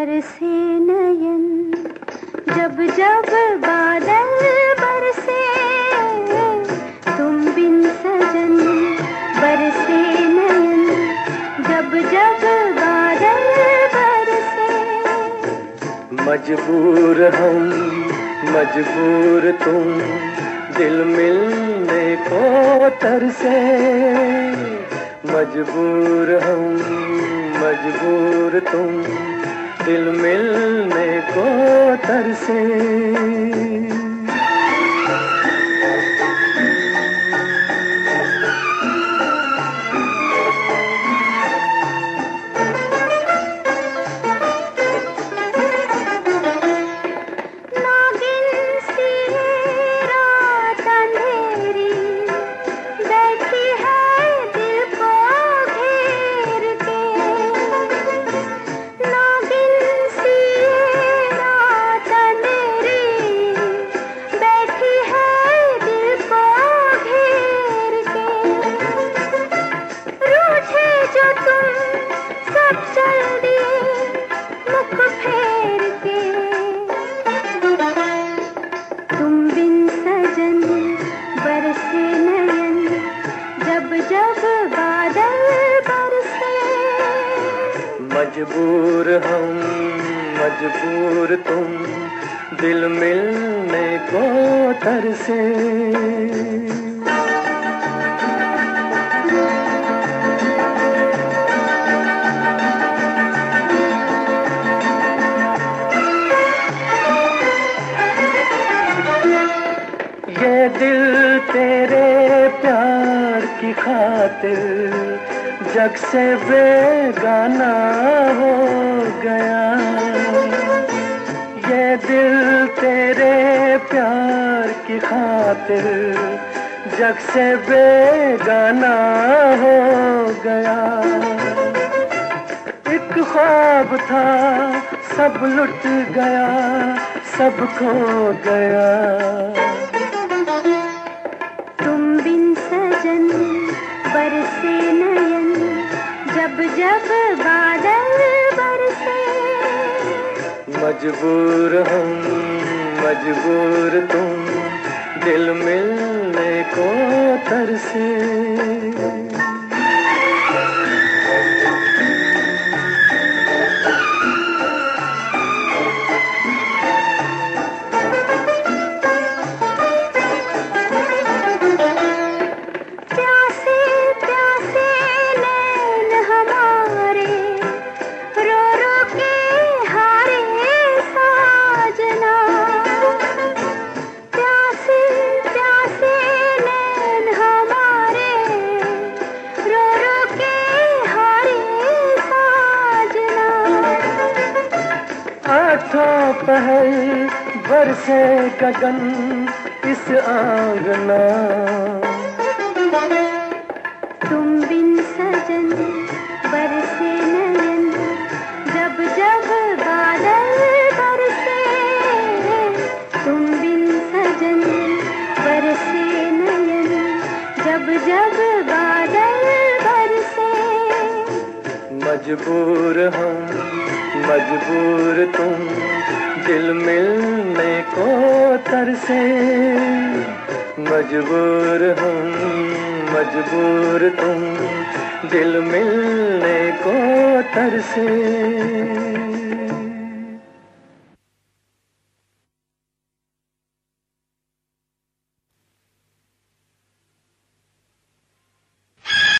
برسے نین۔ جب جب بادل برسے، تم بن سجن برسے نین۔ جب جب بادل برسے۔ مجبور ہم، مجبور تم۔ دل ملنے کو ترسے۔ مجبور ہم، مجبور تم۔ دل ملنے کو ترسے۔ مجبور ہم مجبور تم دل ملنے کو ترسے یہ دل تیرے پیار کی خاطر جگ سے بے گانا ہو گیا۔ یہ دل تیرے پیار کی خاطر جگ سے بے گانا ہو گیا۔ ایک خواب تھا، سب لٹ گیا، سب کھو گیا۔ جب جب بادل برسے۔ مجبور ہم مجبور تم دل ملنے کو ترسے۔ آٹھوں پہل برسے گگن اس آنگنا۔ تم بن سجن برسے نین جب جب بادل برسے تم بن سجن برسے نین جب جب بادل برسے مجبور ہم مجبور تم دل ملنے کو ترسے مجبور ہم مجبور تم دل ملنے کو ترسے